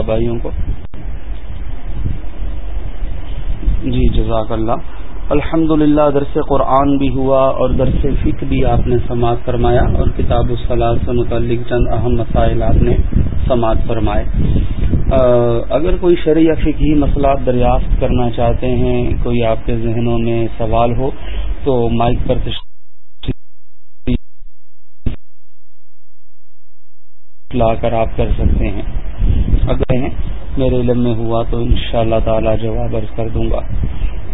بھائیوں کو۔ جی جزاک اللہ۔ الحمد للہ درس قرآن بھی ہوا اور درس فکر بھی آپ نے سماعت فرمایا اور کتاب الصلاح سے متعلق چند اہم مسائل آپ نے سماعت فرمائے۔ اگر کوئی شرع یا فقہی مسئلہ دریافت کرنا چاہتے ہیں، کوئی آپ کے ذہنوں میں سوال ہو، تو مائک پر لا کر آپ کر سکتے ہیں۔ اگر ہیں۔ میرے علم میں ہوا تو ان شاء اللہ تعالی جواب عرض کر دوں گا۔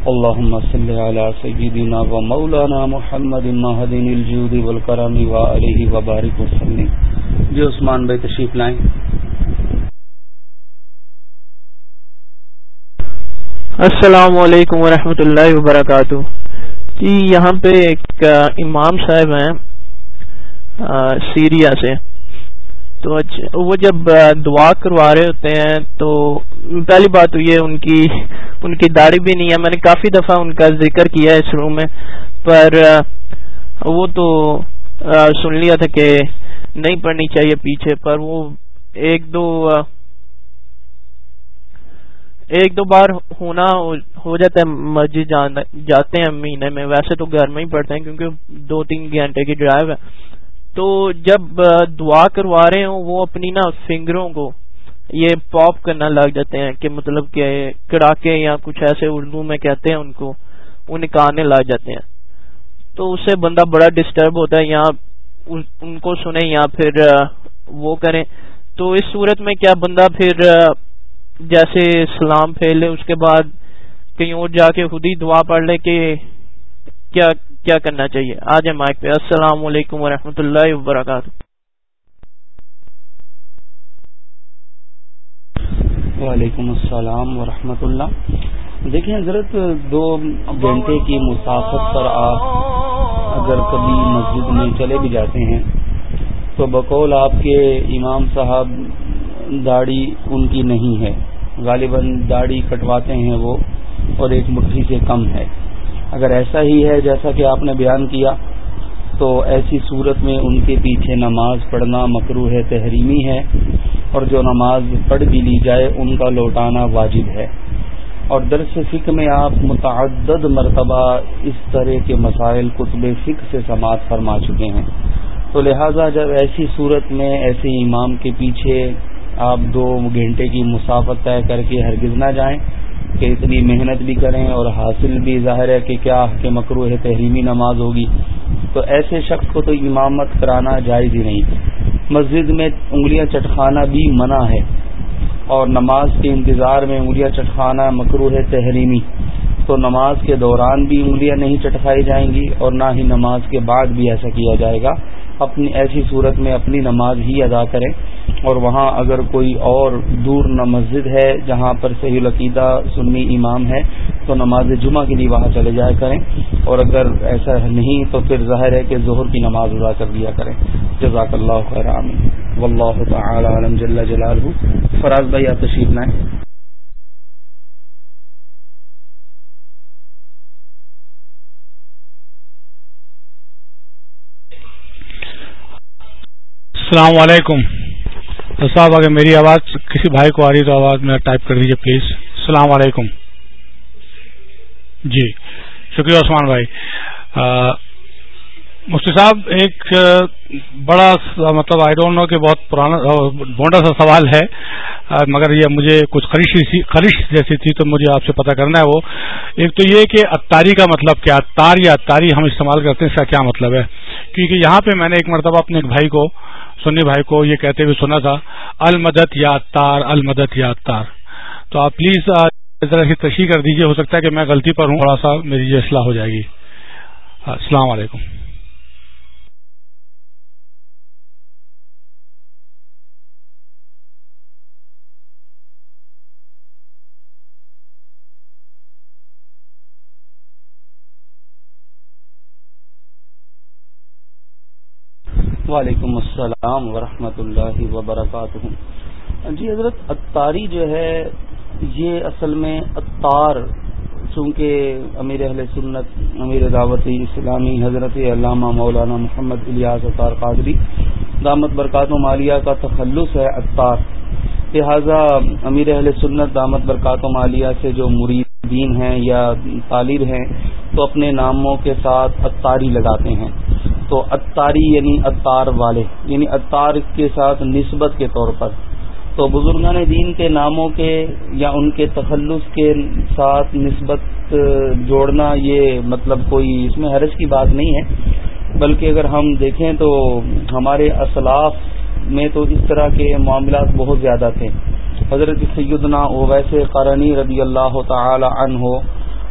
اللهم صل على سيدنا ومولانا محمد المهدين الجود والكرم وعليه وبارك وسلم۔ جی عثمان بھائی تشریف لائیں۔ السلام علیکم ورحمۃ اللہ وبرکاتہ۔ جی یہاں پہ ایک امام صاحب ہیں سیریا سے۔ تو وہ جب دعا کروا رہے ہوتے ہیں تو پہلی بات تو یہ ان کی ان کی داڑھی بھی نہیں ہے۔ میں نے کافی دفعہ ان کا ذکر کیا ہے اس روم میں، پر وہ تو سن لیا تھا کہ نہیں پڑھنی چاہیے پیچھے، پر وہ ایک دو ایک دو بار ہونا ہو جاتا ہے۔ مسجد جاتے ہیں مہینے میں، ویسے تو گھر میں ہی پڑھتے ہیں کیونکہ دو تین گھنٹے کی ڈرائیو ہے۔ تو جب دعا کروا رہے ہوں، وہ اپنی نا فنگروں کو یہ پاپ کرنا لگ جاتے ہیں کہ مطلب کہ کڑاکے یا کچھ ایسے اردو میں کہتے ہیں ان کو، وہ نکالنے لگ جاتے ہیں۔ تو اس سے بندہ بڑا ڈسٹرب ہوتا ہے، یا ان کو سنیں یا پھر وہ کریں۔ تو اس صورت میں کیا بندہ پھر جیسے سلام پھیلے، اس کے بعد کہیں اور جا کے خود ہی دعا پڑھ لے کہ کیا کیا کرنا چاہیے؟ آج مائک پہ۔ السلام علیکم ورحمۃ اللہ وبرکاتہ۔ وعلیکم السلام ورحمۃ اللہ۔ دیکھیں حضرت، دو گھنٹے کی مسافت پر آپ اگر کبھی مسجد میں چلے بھی جاتے ہیں، تو بقول آپ کے امام صاحب داڑھی ان کی نہیں ہے۔ غالباً داڑھی کٹواتے ہیں وہ اور ایک مٹھی سے کم ہے۔ اگر ایسا ہی ہے جیسا کہ آپ نے بیان کیا، تو ایسی صورت میں ان کے پیچھے نماز پڑھنا مکرو ہے تحریمی ہے، اور جو نماز پڑھ بھی لی جائے، ان کا لوٹانا واجب ہے۔ اور درس فکر میں آپ متعدد مرتبہ اس طرح کے مسائل قطب فکر سے سماعت فرما چکے ہیں۔ تو لہٰذا جب ایسی صورت میں ایسے امام کے پیچھے آپ دو گھنٹے کی مسافت طے کر کے ہرگز نہ جائیں کہ اتنی محنت بھی کریں اور حاصل بھی ظاہر ہے کہ کیا کہ مکرو ہے تحریمی نماز ہوگی۔ تو ایسے شخص کو تو امامت کرانا جائز ہی نہیں۔ مسجد میں انگلیاں چٹخانا بھی منع ہے اور نماز کے انتظار میں انگلیاں چٹخانا مکرو ہے تحریمی۔ تو نماز کے دوران بھی انگلیاں نہیں چٹکھائی جائیں گی اور نہ ہی نماز کے بعد بھی ایسا کیا جائے گا۔ اپنی ایسی صورت میں اپنی نماز ہی ادا کریں اور وہاں اگر کوئی اور دور نہ مسجد ہے جہاں پر صحیح العقیدہ سنی امام ہے تو نماز جمعہ کے لیے وہاں چلے جایا کریں اور اگر ایسا نہیں تو پھر ظاہر ہے کہ ظہر کی نماز ادا کر دیا کریں۔ جزاک اللہ خیر و اللہ تعالی عالم جل جلال فراز بھائی، آپ تشریف لائیں۔ السلام علیکم۔ صاحب اگر میری آواز، کسی بھائی کو آ رہی تو آواز میں ٹائپ کر دیجیے پلیز۔ السلام علیکم۔ جی شکریہ عثمان بھائی۔ مفتی صاحب، ایک بڑا مطلب آئی ڈونٹ نو کہ بہت پرانا بونڈا سا سوال ہے مگر یہ مجھے کچھ خریش جیسی تھی تو مجھے آپ سے پتہ کرنا ہے وہ۔ ایک تو یہ کہ اتاری کا مطلب کیا اتار یا اتاری ہم استعمال کرتے ہیں، اس کا کیا مطلب ہے؟ کیونکہ یہاں پہ میں نے ایک مرتبہ اپنے ایک بھائی کو سنی بھائی کو یہ کہتے ہوئے سنا تھا المدت یاد تار المدت یاد تار تو آپ پلیز ذرا سی تشریح کر دیجیے ہو سکتا ہے کہ میں غلطی پر ہوں، تھوڑا سا میری یہ اصلاح ہو جائے گی۔ السلام علیکم۔ وعلیکم السلام ورحمۃ اللہ وبرکاتہ۔ جی حضرت، اتاری جو ہے، یہ اصل میں اتار، چونکہ امیر اہل سنت، امیر دعوت اسلامی حضرت علامہ مولانا محمد الیاس اطار قادری، دامت برکات و مالیہ کا تخلص ہے اتار۔ لہذا امیر اہل سنت، دامت برکات و مالیہ سے جو مریدین ہیں یا طالب ہیں تو اپنے ناموں کے ساتھ اتاری لگاتے ہیں۔ تو اتاری یعنی اتار والے یعنی اتار کے ساتھ نسبت کے طور پر۔ تو بزرگان دین کے ناموں کے یا ان کے تخلص کے ساتھ نسبت جوڑنا یہ مطلب کوئی اس میں حرج کی بات نہیں ہے۔ بلکہ اگر ہم دیکھیں تو ہمارے اسلاف میں تو اس طرح کے معاملات بہت زیادہ تھے۔ حضرت سیدنا اویس قرنی رضی اللہ تعالی عنہ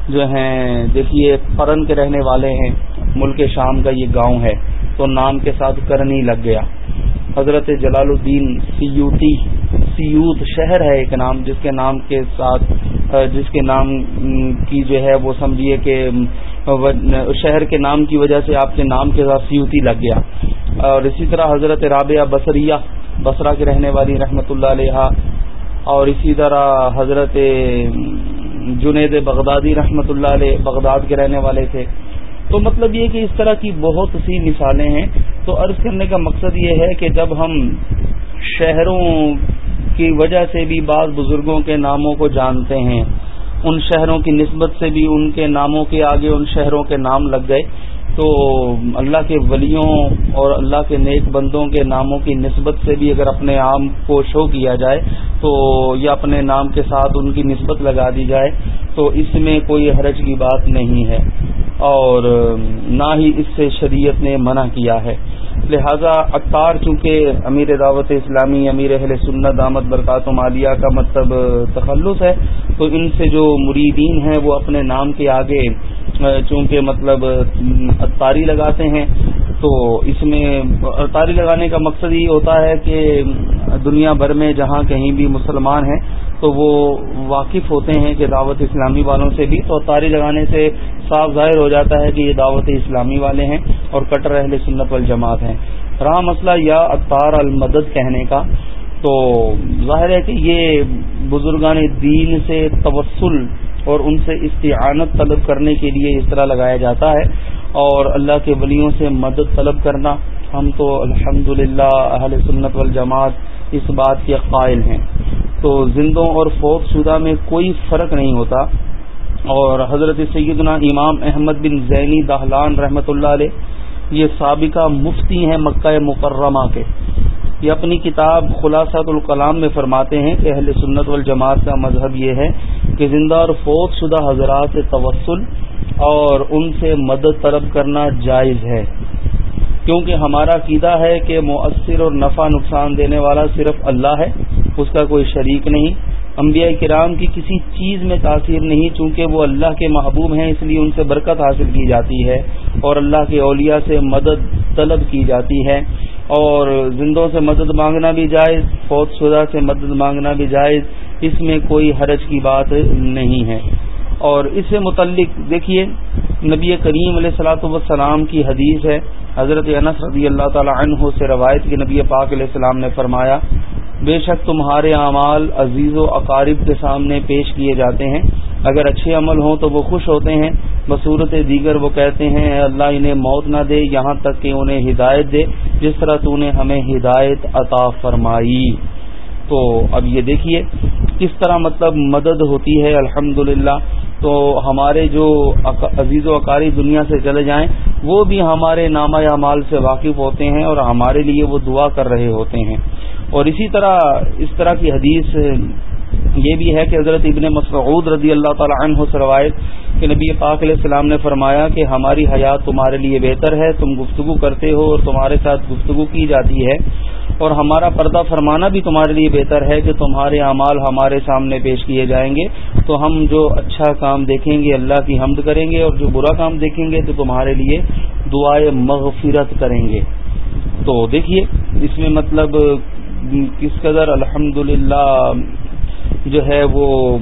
جو ہیں، دیکھیے، قرن کے رہنے والے ہیں، ملک شام کا یہ گاؤں ہے۔ تو نام کے ساتھ کرنی لگ گیا۔ حضرت جلال الدین سیوتی سیوت شہر ہے ایک نام، جس کے نام کے ساتھ، جس کے نام کی جو ہے، وہ سمجھیے کہ شہر کے نام کی وجہ سے آپ کے نام کے ساتھ سیوتی لگ گیا۔ اور اسی طرح حضرت رابعہ بصریہ، بصرہ کے رہنے والی رحمت اللہ علیہ۔ اور اسی طرح حضرت جنید بغدادی رحمت اللہ علیہ بغداد کے رہنے والے تھے۔ تو مطلب یہ کہ اس طرح کی بہت سی مثالیں ہیں۔ تو عرض کرنے کا مقصد یہ ہے کہ جب ہم شہروں کی وجہ سے بھی بعض بزرگوں کے ناموں کو جانتے ہیں، ان شہروں کی نسبت سے بھی ان کے ناموں کے آگے ان شہروں کے نام لگ گئے۔ تو اللہ کے ولیوں اور اللہ کے نیک بندوں کے ناموں کی نسبت سے بھی اگر اپنے عام کو شو کیا جائے تو یا اپنے نام کے ساتھ ان کی نسبت لگا دی جائے تو اس میں کوئی حرج کی بات نہیں ہے اور نہ ہی اس سے شریعت نے منع کیا ہے۔ لہذا اختار چونکہ امیر دعوت اسلامی، امیر اہل سنت، دامت برکات و مالیہ کا مطلب تخلص ہے، تو ان سے جو مریدین ہیں وہ اپنے نام کے آگے، چونکہ مطلب اتاری لگاتے ہیں۔ تو اس میں اتاری لگانے کا مقصد یہ ہوتا ہے کہ دنیا بھر میں جہاں کہیں بھی مسلمان ہیں، تو وہ واقف ہوتے ہیں کہ دعوت اسلامی والوں سے بھی۔ تو اتاری لگانے سے صاف ظاہر ہو جاتا ہے کہ یہ دعوت اسلامی والے ہیں اور کٹر اہل سنت والجماعت ہیں۔ رہا مسئلہ یا اطار المدد کہنے کا۔ تو ظاہر ہے کہ یہ بزرگان دین سے توسل اور ان سے استعانت طلب کرنے کے لیے اس طرح لگایا جاتا ہے۔ اور اللہ کے ولیوں سے مدد طلب کرنا ہم تو الحمد اہل سنت والجماعت اس بات کے قائل ہیں۔ تو زندوں اور فوت شدہ میں کوئی فرق نہیں ہوتا۔ اور حضرت سیدنا امام احمد بن زینی دہلان رحمۃ اللہ علیہ، یہ سابقہ مفتی ہیں مکہ مکرمہ کے۔ یہ اپنی کتاب خلاصہ الکلام میں فرماتے ہیں کہ اہل سنت والجماعت کا مذہب یہ ہے کہ زندہ اور فوت شدہ حضرات سے توسل اور ان سے مدد طلب کرنا جائز ہے۔ کیونکہ ہمارا عقیدہ ہے کہ مؤثر اور نفع نقصان دینے والا صرف اللہ ہے، اس کا کوئی شریک نہیں۔ انبیاء کرام کی کسی چیز میں تاثیر نہیں، چونکہ وہ اللہ کے محبوب ہیں، اس لیے ان سے برکت حاصل کی جاتی ہے اور اللہ کے اولیاء سے مدد طلب کی جاتی ہے۔ اور زندوں سے مدد مانگنا بھی جائز، فوت شدہ سے مدد مانگنا بھی جائز۔ اس میں کوئی حرج کی بات نہیں ہے۔ اور اس سے متعلق دیکھیے، نبی کریم علیہ السلاۃ والسلام کی حدیث ہے، حضرت انس رضی اللہ تعالی عنہ سے روایت کی نبی پاک علیہ السلام نے فرمایا، بے شک تمہارے اعمال عزیز و اقارب کے سامنے پیش کیے جاتے ہیں۔ اگر اچھے عمل ہوں تو وہ خوش ہوتے ہیں۔ بصورت دیگر وہ کہتے ہیں اللہ انہیں موت نہ دے، یہاں تک کہ انہیں ہدایت دے، جس طرح تو نے ہمیں ہدایت عطا فرمائی۔ تو اب یہ دیکھیے کس طرح مطلب مدد ہوتی ہے الحمد تو ہمارے جو عزیز و اکاری دنیا سے چلے جائیں، وہ بھی ہمارے نامہ اعمال سے واقف ہوتے ہیں اور ہمارے لیے وہ دعا کر رہے ہوتے ہیں۔ اور اسی طرح اس طرح کی حدیث یہ بھی ہے کہ حضرت ابن مسعود رضی اللہ تعالی عنہ سے روایت کہ نبی پاک علیہ السلام نے فرمایا کہ ہماری حیات تمہارے لیے بہتر ہے، تم گفتگو کرتے ہو اور تمہارے ساتھ گفتگو کی جاتی ہے۔ اور ہمارا پردہ فرمانا بھی تمہارے لیے بہتر ہے کہ تمہارے اعمال ہمارے سامنے پیش کیے جائیں گے۔ تو ہم جو اچھا کام دیکھیں گے، اللہ کی حمد کریں گے، اور جو برا کام دیکھیں گے، تو تمہارے لیے دعائیں مغفرت کریں گے۔ تو دیکھیے، اس میں مطلب کس قدر الحمد جو ہے وہ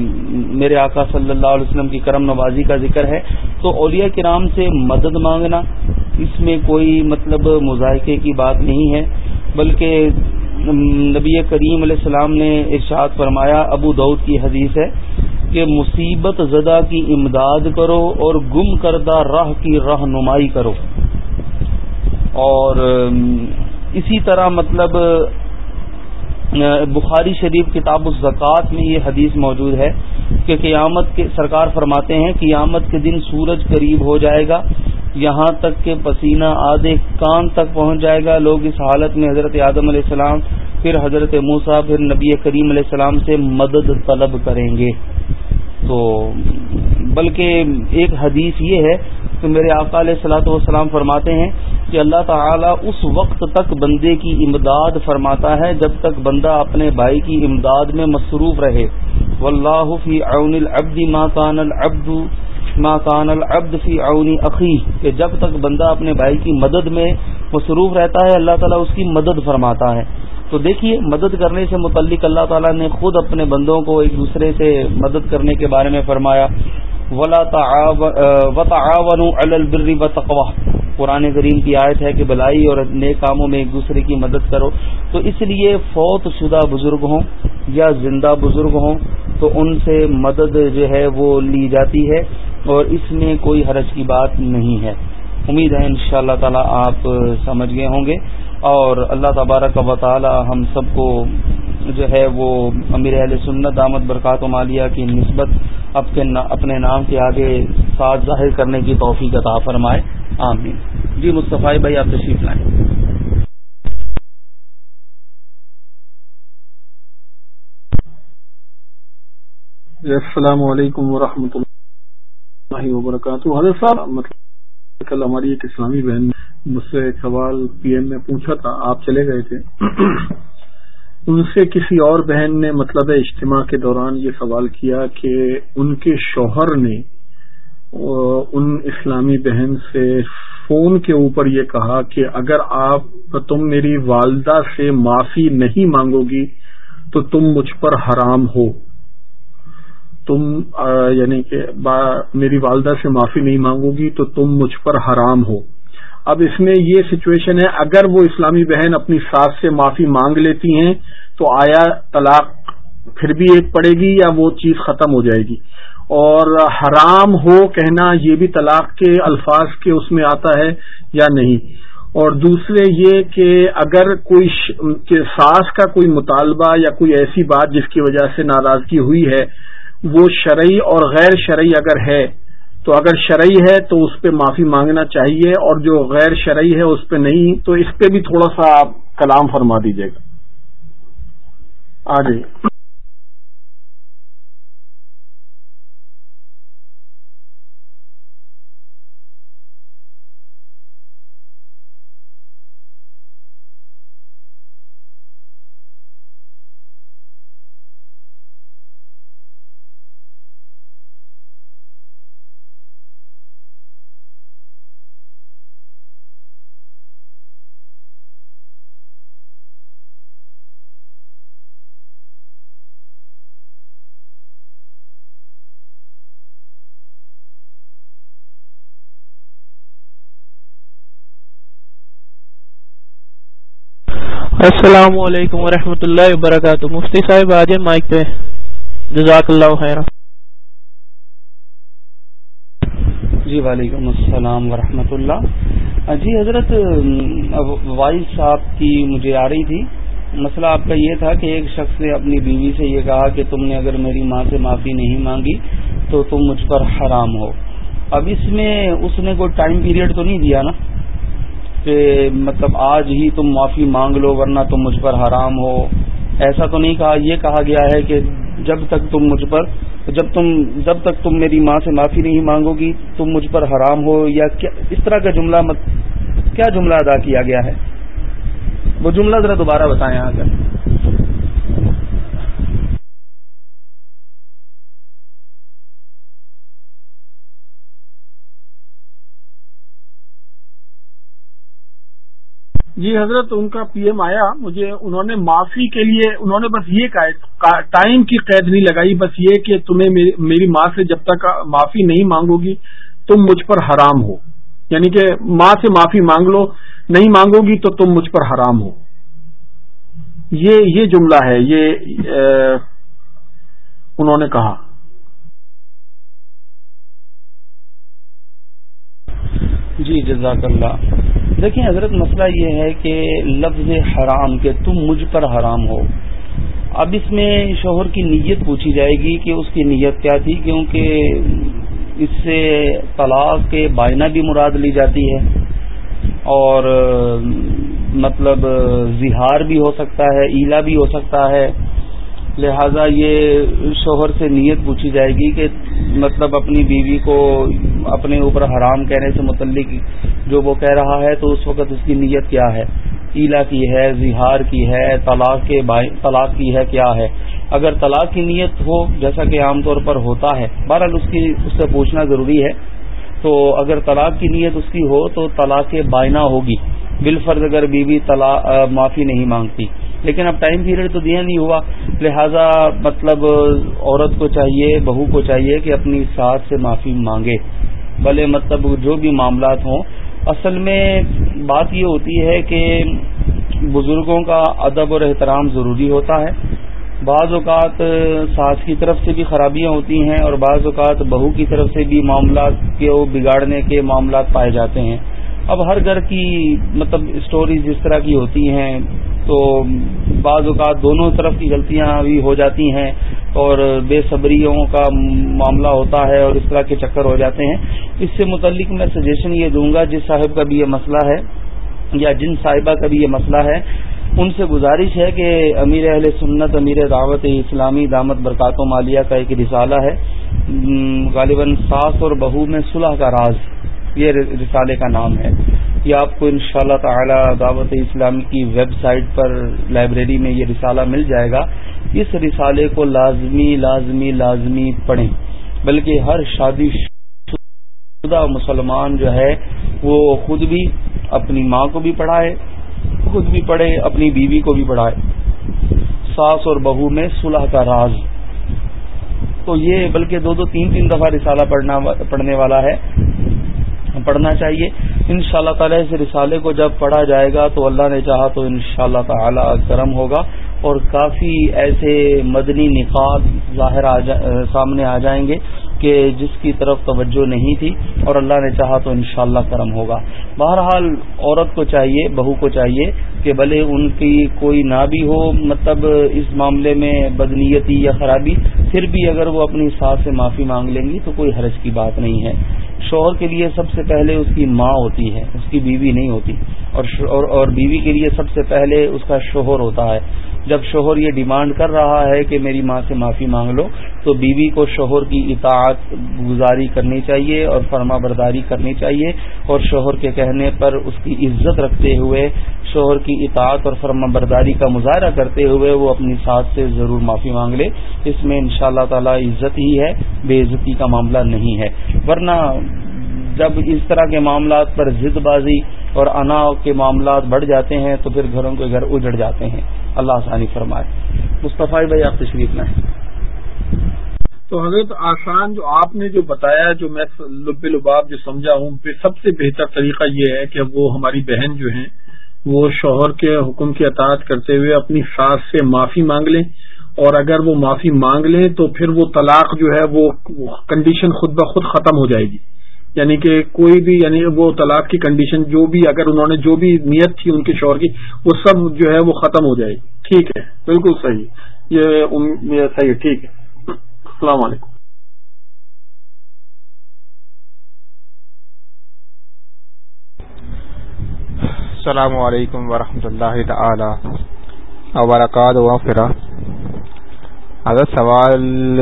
میرے آقا صلی اللہ علیہ وسلم کی کرم نوازی کا ذکر ہے۔ تو اولیاء کرام سے مدد مانگنا، اس میں کوئی مطلب مذائقے کی بات نہیں ہے۔ بلکہ نبی کریم علیہ السلام نے ارشاد فرمایا، ابو دعود کی حدیث ہے کہ مصیبت زدہ کی امداد کرو اور گم کردہ راہ کی رہنمائی کرو۔ اور اسی طرح مطلب بخاری شریف کتاب الزکوٰۃ میں یہ حدیث موجود ہے کہ قیامت کے، سرکار فرماتے ہیں، قیامت کے دن سورج قریب ہو جائے گا۔ یہاں تک کہ پسینہ آدھے کان تک پہنچ جائے گا۔ لوگ اس حالت میں حضرت آدم علیہ السلام، پھر حضرت موسا پھر نبی کریم علیہ السلام سے مدد طلب کریں گے۔ تو بلکہ ایک حدیث یہ ہے کہ میرے آقا علیہ السلاۃ والسلام فرماتے ہیں کہ اللہ تعالیٰ اس وقت تک بندے کی امداد فرماتا ہے جب تک بندہ اپنے بھائی کی امداد میں مصروف رہے۔ واللہ فی عون العبد ما کان العبد ما کان العبد فی عون عقی کہ جب تک بندہ اپنے بھائی کی مدد میں مصروف رہتا ہے، اللہ تعالیٰ اس کی مدد فرماتا ہے۔ تو دیکھیے، مدد کرنے سے متعلق اللہ تعالیٰ نے خود اپنے بندوں کو ایک دوسرے سے مدد کرنے کے بارے میں فرمایا۔ ولا تعاون البر و تقوا قرآن کریم کی آیت ہے کہ بلائی اور نئے کاموں میں ایک دوسرے کی مدد کرو۔ تو اس لیے فوت شدہ بزرگ ہوں یا زندہ بزرگ ہوں، تو ان سے مدد جو ہے وہ لی جاتی ہے۔ اور اس میں کوئی حرج کی بات نہیں ہے۔ امید ہے ان شاء اللہ تعالی آپ سمجھ گئے ہوں گے۔ اور اللہ تبارک و تعالی ہم سب کو جو ہے وہ امیر اہل سنت دامت برکات و مالیہ کی نسبت اپنے نام کے آگے ساتھ ظاہر کرنے کی توفیق عطا فرمائے۔ آمین۔ جی مصطفی بھائی، آپ تشریف لائیں۔ جی، السلام علیکم ورحمۃ اللہ وبرکاتہ۔ حضرت صاحب مطلب کل ہماری ایک اسلامی بہن نے مجھ سے ایک سوال پی ایم نے پوچھا تھا، آپ چلے گئے تھے۔ ان سے کسی اور بہن نے مطلب اجتماع کے دوران یہ سوال کیا کہ ان کے شوہر نے، ان اسلامی بہن سے فون کے اوپر یہ کہا کہ اگر آپ، تم میری والدہ سے معافی نہیں مانگو گی تو تم مجھ پر حرام ہو۔ تم یعنی کہ میری والدہ سے معافی نہیں مانگو گی تو تم مجھ پر حرام ہو۔ اب اس میں یہ سچویشن ہے، اگر وہ اسلامی بہن اپنی ساس سے معافی مانگ لیتی ہیں تو آیا طلاق پھر بھی ایک پڑے گی یا وہ چیز ختم ہو جائے گی؟ اور حرام ہو کہنا یہ بھی طلاق کے الفاظ کے اس میں آتا ہے یا نہیں؟ اور دوسرے یہ کہ اگر کوئی ساس کا کوئی مطالبہ یا کوئی ایسی بات جس کی وجہ سے ناراضگی ہوئی ہے وہ شرعی اور غیر شرعی اگر ہے، تو اگر شرعی ہے تو اس پہ معافی مانگنا چاہیے، اور جو غیر شرعی ہے اس پہ نہیں، تو اس پہ بھی تھوڑا سا آپ کلام فرما دیجیے گا۔ آ جائیے۔ السلام علیکم ورحمۃ اللہ وبرکاتہ۔ مفتی صاحب، آج مائک پہ جزاک اللہ خیر۔ جی وعلیکم السلام ورحمۃ اللہ۔ جی حضرت وائس صاحب کی مجھے آ رہی تھی۔ مسئلہ آپ کا یہ تھا کہ ایک شخص نے اپنی بیوی سے یہ کہا کہ تم نے اگر میری ماں سے معافی نہیں مانگی تو تم مجھ پر حرام ہو۔ اب اس میں اس نے کوئی ٹائم پیریڈ تو نہیں دیا نا؟ کہ مطلب آج ہی تم معافی مانگ لو ورنہ تم مجھ پر حرام ہو۔ ایسا تو نہیں کہا، یہ کہا گیا ہے کہ جب تک تم مجھ پر، جب تم، جب تک تم میری ماں سے معافی نہیں مانگو گی، تم مجھ پر حرام ہو یا کیا، اس طرح کا جملہ مت، کیا جملہ ادا کیا گیا ہے؟ وہ جملہ ذرا دوبارہ بتائیں آ کر جی حضرت، ان کا پی ایم آیا، مجھے انہوں نے معافی کے لیے، انہوں نے بس یہ کہا ٹائم کی قید نہیں لگائی، بس یہ کہ تمہیں میری ماں سے جب تک معافی نہیں مانگو گی، تم مجھ پر حرام ہو۔ یعنی کہ ماں سے معافی مانگ لو، نہیں مانگو گی تو تم مجھ پر حرام ہو۔ یہ یہ جملہ ہے، یہ انہوں نے کہا۔ جی جزاک اللہ۔ دیکھیں حضرت مسئلہ یہ ہے کہ لفظ حرام کہ تم مجھ پر حرام ہو۔ اب اس میں شوہر کی نیت پوچھی جائے گی کہ اس کی نیت کیا تھی کیونکہ اس سے طلاق کے بائنا بھی مراد لی جاتی ہے اور مطلب زہار بھی ہو سکتا ہے، ایلا بھی ہو سکتا ہے۔ لہذا یہ شوہر سے نیت پوچھی جائے گی کہ مطلب اپنی بیوی کو اپنے اوپر حرام کہنے سے متعلق جو وہ کہہ رہا ہے تو اس وقت اس کی نیت کیا ہے؟ ایلا کی ہے، زہار کی ہے، طلاق کے طلاق کی ہے کیا ہے؟ اگر طلاق کی نیت ہو، جیسا کہ عام طور پر ہوتا ہے، بہرحال اس کی، اس سے پوچھنا ضروری ہے۔ تو اگر طلاق کی نیت اس کی ہو تو طلاق بائنا ہوگی۔ بالفرض اگر بیوی طلاق معافی نہیں مانگتی۔ لیکن اب ٹائم پیریڈ تو دیا نہیں ہوا۔ لہذا مطلب عورت کو چاہیے، بہو کو چاہیے کہ اپنی ساتھ سے معافی مانگے۔ بھلے مطلب جو بھی معاملات ہوں اصل میں بات یہ ہوتی ہے کہ بزرگوں کا ادب اور احترام ضروری ہوتا ہے۔ بعض اوقات ساس کی طرف سے بھی خرابیاں ہوتی ہیں اور بعض اوقات بہو کی طرف سے بھی معاملات کے بگاڑنے کے معاملات پائے جاتے ہیں۔ اب ہر گھر کی مطلب اسٹوریز جس طرح کی ہوتی ہیں، تو بعض اوقات دونوں طرف کی غلطیاں بھی ہو جاتی ہیں اور بے صبریوں کا معاملہ ہوتا ہے اور اس طرح کے چکر ہو جاتے ہیں۔ اس سے متعلق میں سجیشن یہ دوں گا، جس صاحب کا بھی یہ مسئلہ ہے یا جن صاحبہ کا بھی یہ مسئلہ ہے، ان سے گزارش ہے کہ امیر اہل سنت، امیر دعوت اسلامی دامت برکات و مالیہ کا ایک رسالہ ہے۔ غالباً ساس اور بہو میں صلح کا راز۔ یہ رسالے کا نام ہے۔ یہ آپ کو ان شاء اللہ تعالی دعوت اسلامی کی ویب سائٹ پر لائبریری میں یہ رسالہ مل جائے گا۔ اس رسالے کو لازمی لازمی لازمی پڑھیں۔ بلکہ ہر شادی شدہ مسلمان جو ہے، وہ خود بھی اپنی ماں کو بھی پڑھائے، خود بھی پڑھے، اپنی بیوی کو بھی پڑھائے۔ ساس اور بہو میں صلح کا راز۔ تو یہ بلکہ دو دو تین تین دفعہ رسالہ پڑھنے والا ہے۔ پڑھنا چاہیے۔ ان شاء اللہ تعالی اس رسالے کو جب پڑھا جائے گا تو اللہ نے چاہا تو ان شاء اللہ تعالی کرم ہوگا اور کافی ایسے مدنی نکات ظاہر سامنے آ جائیں گے۔ کہ جس کی طرف توجہ نہیں تھی اور اللہ نے چاہا تو انشاءاللہ کرم ہوگا۔ بہرحال عورت کو چاہیے، بہو کو چاہیے کہ بھلے ان کی کوئی نہ بھی ہو مطلب اس معاملے میں بدنیتی یا خرابی، پھر بھی اگر وہ اپنی ساتھ سے معافی مانگ لیں گی تو کوئی حرج کی بات نہیں ہے۔ شوہر کے لیے سب سے پہلے اس کی ماں ہوتی ہے، اس کی بیوی نہیں ہوتی۔ اور اور بیوی کے لیے سب سے پہلے اس کا شوہر ہوتا ہے۔ جب شوہر یہ ڈیمانڈ کر رہا ہے کہ میری ماں سے معافی مانگ لو، تو بیوی کو شوہر کی اطاعت گزاری کرنی چاہیے اور فرما برداری کرنی چاہیے۔ اور شوہر کے کہنے پر اس کی عزت رکھتے ہوئے، شوہر کی اطاعت اور فرما برداری کا مظاہرہ کرتے ہوئے وہ اپنی ساتھ سے ضرور معافی مانگ لے۔ اس میں ان شاء اللہ تعالی عزت ہی ہے، بے عزتی کا معاملہ نہیں ہے۔ ورنہ جب اس طرح کے معاملات پر ضد بازی اور انا کے معاملات بڑھ جاتے ہیں تو پھر گھروں کے گھر اجڑ جاتے ہیں۔ اللہ آسانی فرمائے۔ مصطفی بھائی، آپ تشریف میں تو حضرت آسان جو آپ نے جو بتایا، جو میں لب لباب جو سمجھا ہوں سب سے بہتر طریقہ یہ ہے کہ وہ ہماری بہن جو ہیں، وہ شوہر کے حکم کی اطاعت کرتے ہوئے اپنی ساس سے معافی مانگ لیں۔ اور اگر وہ معافی مانگ لیں، تو پھر وہ طلاق جو ہے، وہ کنڈیشن خود بخود ختم ہو جائے گی۔ یعنی کہ کوئی بھی یعنی وہ طلاق کی کنڈیشن جو بھی، اگر انہوں نے جو بھی نیت تھی ان کے شوہر کی، وہ سب جو ہے وہ ختم ہو جائے۔ ٹھیک ہے؟ بالکل صحیح۔ یہ صحیح ٹھیک ہے۔ السلام علیکم۔ السلام علیکم ورحمۃ اللہ تعالی وبرکاتہ۔ اگر سوال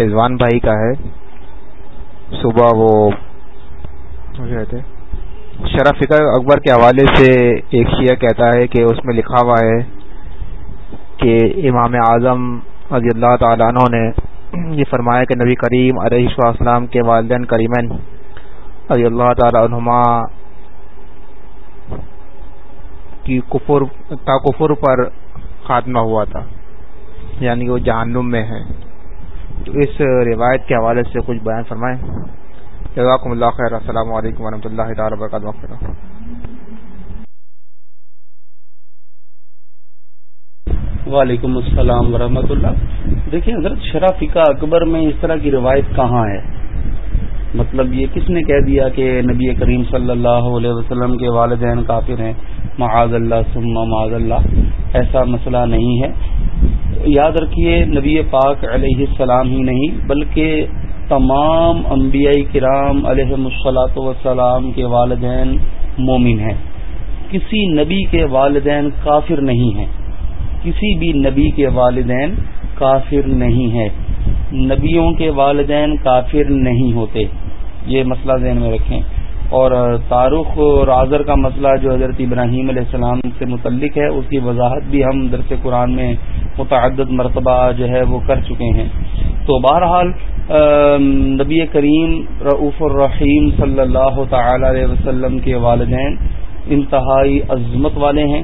رضوان بھائی کا ہے صبح وہ کہتے شرح فکر اکبر کے حوالے سے ایک شیعہ کہتا ہے کہ اس میں لکھا ہوا ہے کہ امام اعظم رضی اللہ تعالیٰ عنہ نے یہ فرمایا کہ نبی کریم علیہ السلام کے والدین کریمین رضی اللہ تعالیٰ عنہما کی کفر کا کفر پر خاتمہ ہوا تھا۔ یعنی وہ جہنم میں ہے تو اس روایت کے حوالے سے کچھ بیان فرمائیں۔ جزاکم اللہ خیر۔ السلام علیکم ورحمۃ اللہ تعالی وبرکاتہ۔ وعلیکم السلام ورحمۃ اللہ۔ دیکھیں حضرت شرافیقہ اکبر میں اس طرح کی روایت کہاں ہے؟ مطلب یہ کس نے کہہ دیا کہ نبی کریم صلی اللہ علیہ وسلم کے والدین کافر ہیں؟ معاذ اللہ ثم معاذ اللہ. ایسا مسئلہ نہیں ہے. یاد رکھیے، نبی پاک علیہ السلام ہی نہیں، بلکہ تمام انبیاء کرام علیہ مسلاط وسلام کے والدین مومن ہیں. کسی نبی کے والدین کافر نہیں ہیں. کسی بھی نبی کے والدین کافر نہیں ہیں. نبیوں کے والدین کافر نہیں ہوتے. یہ مسئلہ ذہن میں رکھیں۔ اور تاروخ رازر کا مسئلہ جو حضرت ابراہیم علیہ السلام سے متعلق ہے، اس کی وضاحت بھی ہم درس قرآن میں متعدد مرتبہ جو ہے وہ کر چکے ہیں۔ تو بہرحال نبی کریم رعف الرحیم صلی اللہ تعالی علیہ وسلم کے والدین انتہائی عظمت والے ہیں،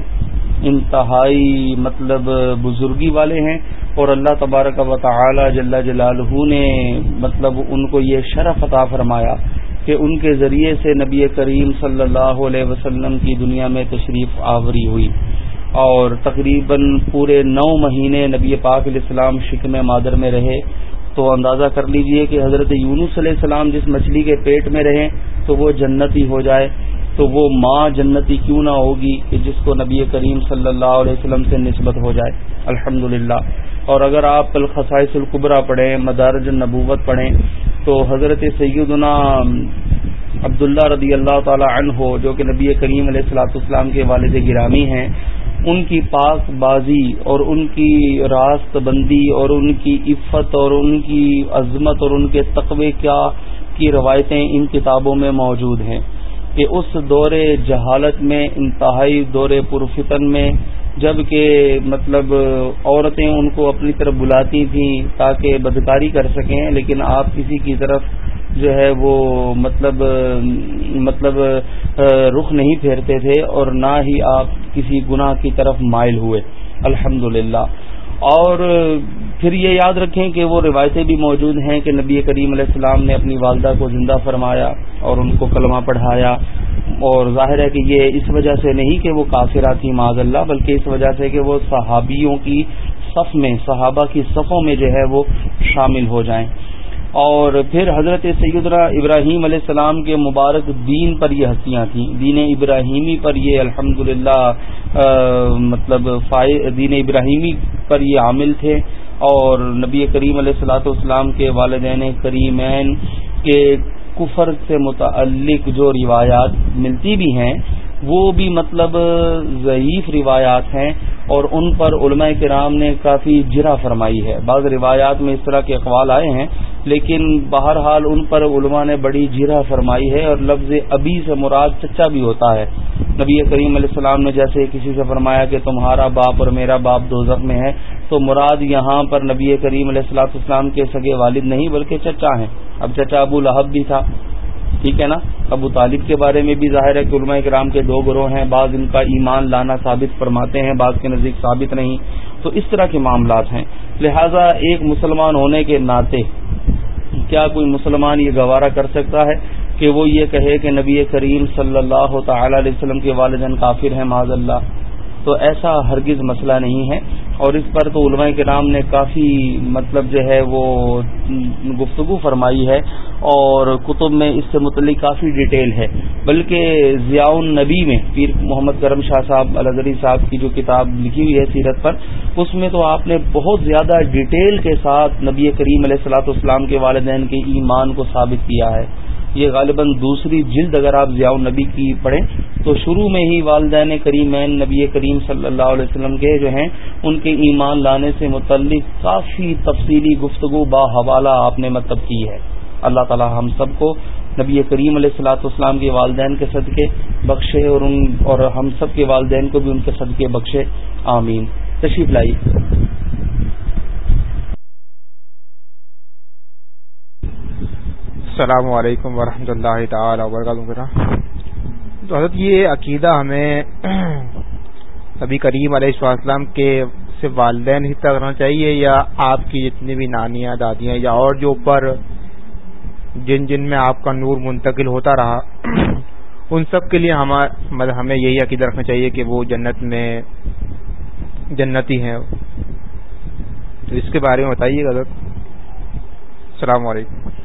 انتہائی مطلب بزرگی والے ہیں۔ اور اللہ تبارک و تعالی جل جلالہ نے مطلب ان کو یہ شرف عطا فرمایا کہ ان کے ذریعے سے نبی کریم صلی اللہ علیہ وسلم کی دنیا میں تشریف آوری ہوئی اور تقریباً پورے نو مہینے نبی پاک علیہ السلام شکم مادر میں رہے تو اندازہ کر لیجیے کہ حضرت یونس علیہ السلام جس مچھلی کے پیٹ میں رہیں تو وہ جنتی ہو جائے تو وہ ماں جنتی کیوں نہ ہوگی کہ جس کو نبی کریم صلی اللہ علیہ وسلم سے نسبت ہو جائے؟ الحمد اور اگر آپ الخصائص القبرہ پڑھیں، مدارج النبوت پڑھیں، تو حضرت سیدنا عبداللہ رضی اللہ تعالی عنہ، جو کہ نبی کریم علیہ السلاۃ السلام کے والد گرامی ہیں، ان کی پاک بازی اور ان کی راست بندی اور ان کی عفت اور ان کی عظمت اور ان کے تقوی کیا کی روایتیں ان کتابوں میں موجود ہیں۔ کہ اس دور جہالت میں، انتہائی دور پرفتن میں، جبکہ مطلب عورتیں ان کو اپنی طرف بلاتی تھیں تاکہ بدکاری کر سکیں، لیکن آپ کسی کی طرف جو ہے وہ مطلب مطلب رخ نہیں پھیرتے تھے اور نہ ہی آپ کسی گناہ کی طرف مائل ہوئے۔ الحمد اور پھر یہ یاد رکھیں کہ وہ روایتیں بھی موجود ہیں کہ نبی کریم علیہ السلام نے اپنی والدہ کو زندہ فرمایا۔ اور ان کو کلمہ پڑھایا اور ظاہر ہے کہ یہ اس وجہ سے نہیں کہ وہ کافرہ تھی معذ اللہ بلکہ اس وجہ سے کہ وہ صحابیوں کی صف میں، صحابہ کی صفوں میں جو ہے وہ شامل ہو جائیں۔ اور پھر حضرت سیدنا ابراہیم علیہ السلام کے مبارک دین پر یہ ہستیاں تھیں۔ دین ابراہیمی پر یہ الحمد مطلب دین ابراہیمی پر یہ عامل تھے۔ اور نبی کریم علیہ السلاۃ والسلام کے والدین کریمین کے کفر سے متعلق جو روایات ملتی بھی ہیں وہ بھی مطلب ضعیف روایات ہیں اور ان پر علماء کرام نے کافی جرا فرمائی ہے۔ بعض روایات میں اس طرح کے اقوال آئے ہیں، لیکن بہرحال ان پر علماء نے بڑی جرا فرمائی ہے اور لفظ ابھی سے مراد چچا بھی ہوتا ہے۔ نبی کریم علیہ السلام نے جیسے کسی سے فرمایا کہ تمہارا باپ اور میرا باپ دو میں ہے تو مراد یہاں پر نبی کریم علیہ السلاط اسلام کے سگے والد نہیں بلکہ چچا ہیں۔ اب چچا ابو لہب بھی تھا۔ ٹھیک ہے نا؟ ابو طالب کے بارے میں بھی ظاہر ہے کہ علماء کرام کے دو گروہ ہیں، بعض ان کا ایمان لانا ثابت فرماتے ہیں، بعض کے نزدیک ثابت نہیں۔ تو اس طرح کے معاملات ہیں۔ لہذا ایک مسلمان ہونے کے ناطے کیا کوئی مسلمان یہ گوارا کر سکتا ہے کہ وہ یہ کہے کہ نبی کریم صلی اللہ تعالی علیہ وسلم کے والدین کافر ہیں معذ اللہ؟ تو ایسا ہرگز مسئلہ نہیں ہے۔ اور اس پر تو علماء کرام نے کافی مطلب جو ہے وہ گفتگو فرمائی ہے اور کتب میں اس سے متعلق کافی ڈیٹیل ہے۔ بلکہ ضیاء النبی میں پیر محمد کرم شاہ صاحب الزری صاحب کی جو کتاب لکھی ہوئی ہے سیرت پر، اس میں تو آپ نے بہت زیادہ ڈیٹیل کے ساتھ نبی کریم علیہ السلاۃ والسلام کے والدین کے ایمان کو ثابت کیا ہے۔ یہ غالباً دوسری جلد اگر آپ ضیاء النبی کی پڑھیں، تو شروع میں ہی والدین کریمین نبی کریم صلی اللہ علیہ وسلم کے جو ہیں، ان کے ایمان لانے سے متعلق کافی تفصیلی گفتگو با حوالہ آپ نے مطلب کی ہے۔ اللہ تعالی ہم سب کو نبی کریم علیہ السلاۃ والسلام کے والدین کے صدقے بخشے اور ان اور ہم سب کے والدین کو بھی ان کے صدقے بخشے۔ آمین۔ تشریف لائی السلام علیکم ورحمۃ اللہ تعالی وبرکاتہ تو حضرت یہ عقیدہ ہمیں ابھی کریم علیہ السلام کے سے والدین ہی کرنا چاہیے یا آپ کی جتنی بھی نانیاں، دادیاں یا اور جو اوپر جن جن میں آپ کا نور منتقل ہوتا رہا، ان سب کے لیے مطلب ہمیں یہی عقیدہ رکھنا چاہیے کہ وہ جنت میں جنتی ہیں۔ تو اس کے بارے میں بتائیے حضرت۔ السلام علیکم۔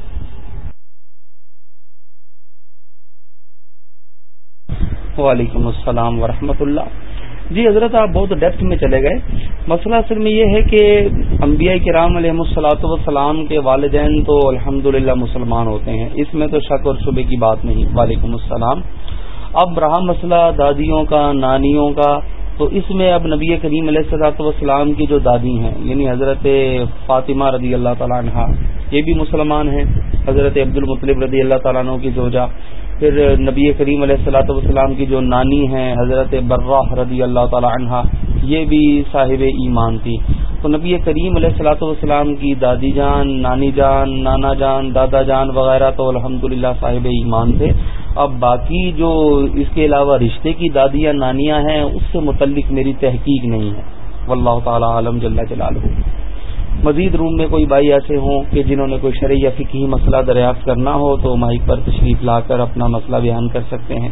وعلیکم السلام ورحمۃ اللہ۔ جی حضرت، آپ بہت ڈیپتھ میں چلے گئے۔ مسئلہ اصل میں یہ ہے کہ انبیاء کرام علیہ السلاۃ والسلام کے والدین تو الحمد مسلمان ہوتے ہیں۔ اس میں تو شک اور شبے کی بات نہیں۔ وعلیکم السلام۔ اب رہا مسئلہ دادیوں کا، نانیوں کا۔ تو اس میں اب نبی کریم علیہ السلاۃ والسلام کی جو دادی ہیں یعنی حضرت فاطمہ رضی اللہ تعالیٰ عنہ، یہ بھی مسلمان ہیں۔ حضرت عبد المطلب رضی اللہ تعالیٰ عنہ کی زوجہ۔ پھر نبی کریم علیہ السلاۃ والسلام کی جو نانی ہیں، حضرت برہ رضی اللہ تعالی عنہ، یہ بھی صاحب ایمان تھی۔ تو نبی کریم علیہ السلاۃ والسلام کی دادی جان، نانی جان، نانا جان، دادا جان وغیرہ تو الحمد صاحب ایمان تھے۔ اب باقی جو اس کے علاوہ رشتے کی دادیاں، نانیاں ہیں، اس سے متعلق میری تحقیق نہیں ہے۔ واللہ تعالی عالم جل جلالہ۔ مزید روم میں کوئی بھائی ایسے ہوں کہ جنہوں نے کوئی شرعی یا فکی مسئلہ دریافت کرنا ہو تو مائک پر تشریف لا کر اپنا مسئلہ بیان کر سکتے ہیں۔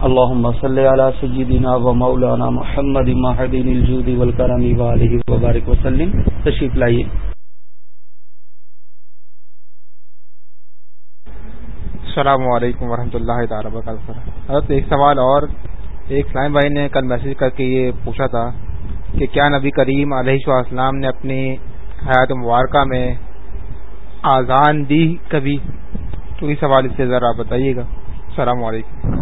اللهم صل على سيدنا ومولانا محمد محدين الجود والكرم وآله وبارك وسلم تشریف لائیے۔ السلام علیکم ورحمۃ اللہ تعالی وبرکاتہ۔ حضرت، ایک سوال اور، ایک سلام بھائی نے کل میسج کر کے یہ پوچھا تھا کہ کیا نبی کریم علیہ السلام نے اپنی حیات مبارکہ میں آزان دی کبھی؟ تو اس حوالے سے ذرا بتائیے گا۔ السلام علیکم۔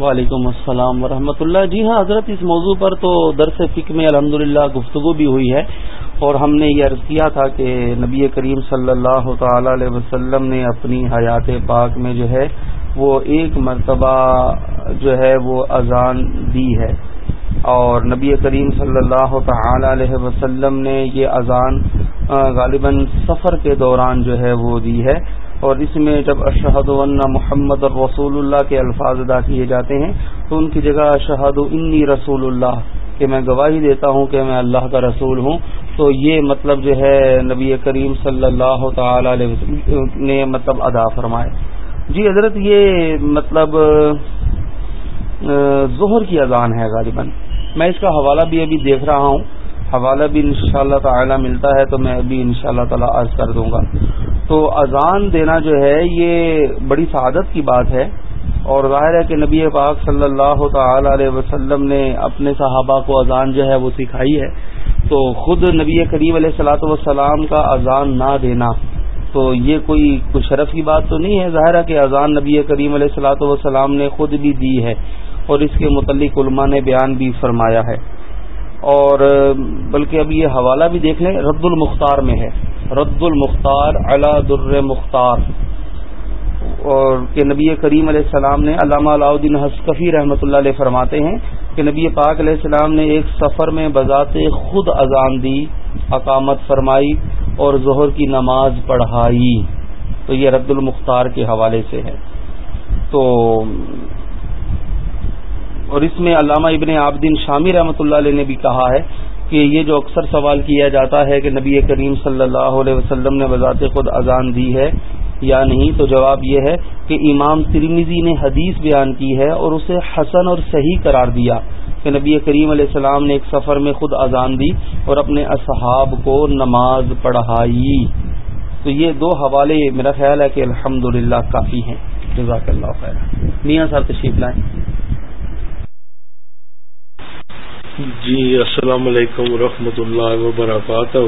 وعلیکم السلام ورحمۃ اللہ۔ جی ہاں حضرت، اس موضوع پر تو درس فک میں الحمد گفتگو بھی ہوئی ہے اور ہم نے یہ عرض کیا تھا کہ نبی کریم صلی اللہ تعالی علیہ وسلم نے اپنی حیات پاک میں جو ہے وہ ایک مرتبہ جو ہے وہ اذان دی ہے۔ اور نبی کریم صلی اللہ تعالی علیہ وسلم نے یہ اذان غالباً سفر کے دوران جو ہے وہ دی ہے۔ اور اس میں جب اشہد محمد رسول اللہ کے الفاظ ادا کیے جاتے ہیں، تو ان کی جگہ اشہد انی رسول اللہ کہ میں گواہی دیتا ہوں کہ میں اللہ کا رسول ہوں۔ تو یہ مطلب جو ہے نبی کریم صلی اللہ تعالی علیہ وسلم نے مطلب ادا فرمائے۔ جی حضرت، یہ مطلب ظہر کی اذان ہے غالباً۔ میں اس کا حوالہ بھی ابھی دیکھ رہا ہوں۔ حوالہ بھی انشاءاللہ شاء اللہ تعالیٰ ملتا ہے تو میں ابھی ان شاء اللہ تعالیٰ عرض کر دوں گا۔ تو اذان دینا جو ہے، یہ بڑی سعادت کی بات ہے۔ اور ظاہر ہے کہ نبی پاک صلی اللہ تعالی علیہ وسلم نے اپنے صحابہ کو اذان جو ہے وہ سکھائی ہے۔ تو خود نبی کریم علیہ السلاۃ والسلام کا اذان نہ دینا۔ تو یہ کوئی کچھ شرف کی بات تو نہیں ہے، ظاہر ہے کہ اذان نبی کریم علیہ السلاۃ والسلام نے خود بھی دی ہے اور اس کے متعلق علماء نے بیان بھی فرمایا ہے۔ اور بلکہ اب یہ حوالہ بھی دیکھ لیں، رد المختار میں ہے۔ رد المختار علا در مختار۔ اور کہ نبی کریم علیہ السلام نے علامہ علاؤدین حسکفی رحمۃ اللہ علیہ فرماتے ہیں کہ نبی پاک علیہ السلام نے ایک سفر میں بذات خود اذان دی، اقامت فرمائی۔ اور ظہر کی نماز پڑھائی، تو یہ رد المختار کے حوالے سے ہے۔ تو اور اس میں علامہ ابن عابدین شامی رحمۃ اللہ علیہ نے بھی کہا ہے کہ یہ جو اکثر سوال کیا جاتا ہے کہ نبی کریم صلی اللہ علیہ وسلم نے بذات خود اذان دی ہے یا نہیں، تو جواب یہ ہے کہ امام ترمیزی نے حدیث بیان کی ہے اور اسے حسن اور صحیح قرار دیا۔ کہ نبی کریم علیہ السلام نے ایک سفر میں خود اذان دی اور اپنے اصحاب کو نماز پڑھائی۔ تو یہ دو حوالے میرا خیال ہے کہ الحمد کافی ہیں۔ جزاک اللہ خیر میاں صاحب تشریف لائیں۔ جی السلام علیکم ورحمۃ اللہ وبرکاتہ۔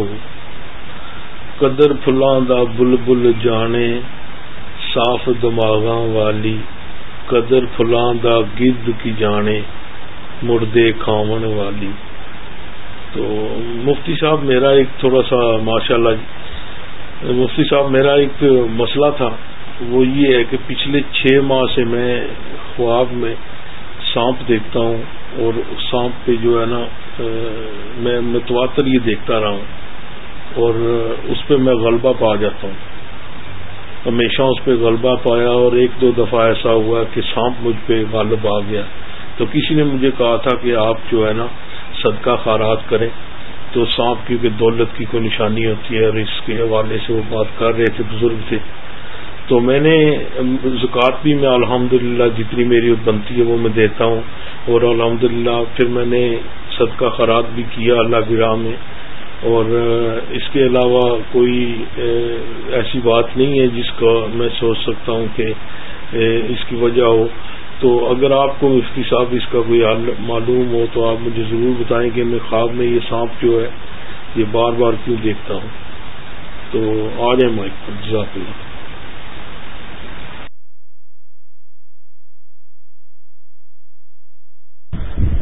قدر فلاں دا بل بل جانے، صاف دماغاں والی، قدر فلاں دا گد کی جانے۔ مردے کھاون والی۔ تو مفتی صاحب میرا ایک تھوڑا سا ماشاء اللہ جی، مفتی صاحب میرا ایک مسئلہ تھا۔ وہ یہ ہے کہ پچھلے چھ ماہ سے میں خواب میں سانپ دیکھتا ہوں اور سانپ پہ جو ہے نا، میں متواتر یہ دیکھتا رہا ہوں اور اس پہ میں غلبہ پا جاتا ہوں۔ ہمیشہ اس پہ غلبہ پایا اور ایک دو دفعہ ایسا ہوا کہ سانپ مجھ پہ غالب آ گیا۔ تو کسی نے مجھے کہا تھا کہ آپ جو ہے نا صدقہ خارات کریں، تو سانپ کیونکہ دولت کی کوئی نشانی ہوتی ہے اور اس کے حوالے سے وہ بات کر رہے تھے بزرگ تھے۔ تو میں نے زکوٰۃ بھی میں الحمد جتنی میری بنتی ہے وہ میں دیتا ہوں۔ اور الحمد پھر میں نے صدقہ خراب بھی کیا اللہ کی راہ میں۔ اور اس کے علاوہ کوئی ایسی بات نہیں ہے جس کا میں سوچ سکتا ہوں کہ اس کی وجہ ہو۔ تو اگر آپ کو مفتی صاحب اس کا کوئی حل معلوم ہو تو آپ مجھے ضرور بتائیں کہ میں خواب میں یہ سانپ جو ہے، یہ بار بار کیوں دیکھتا ہوں۔ تو آ جائیں مائک پر، جزاک اللہ۔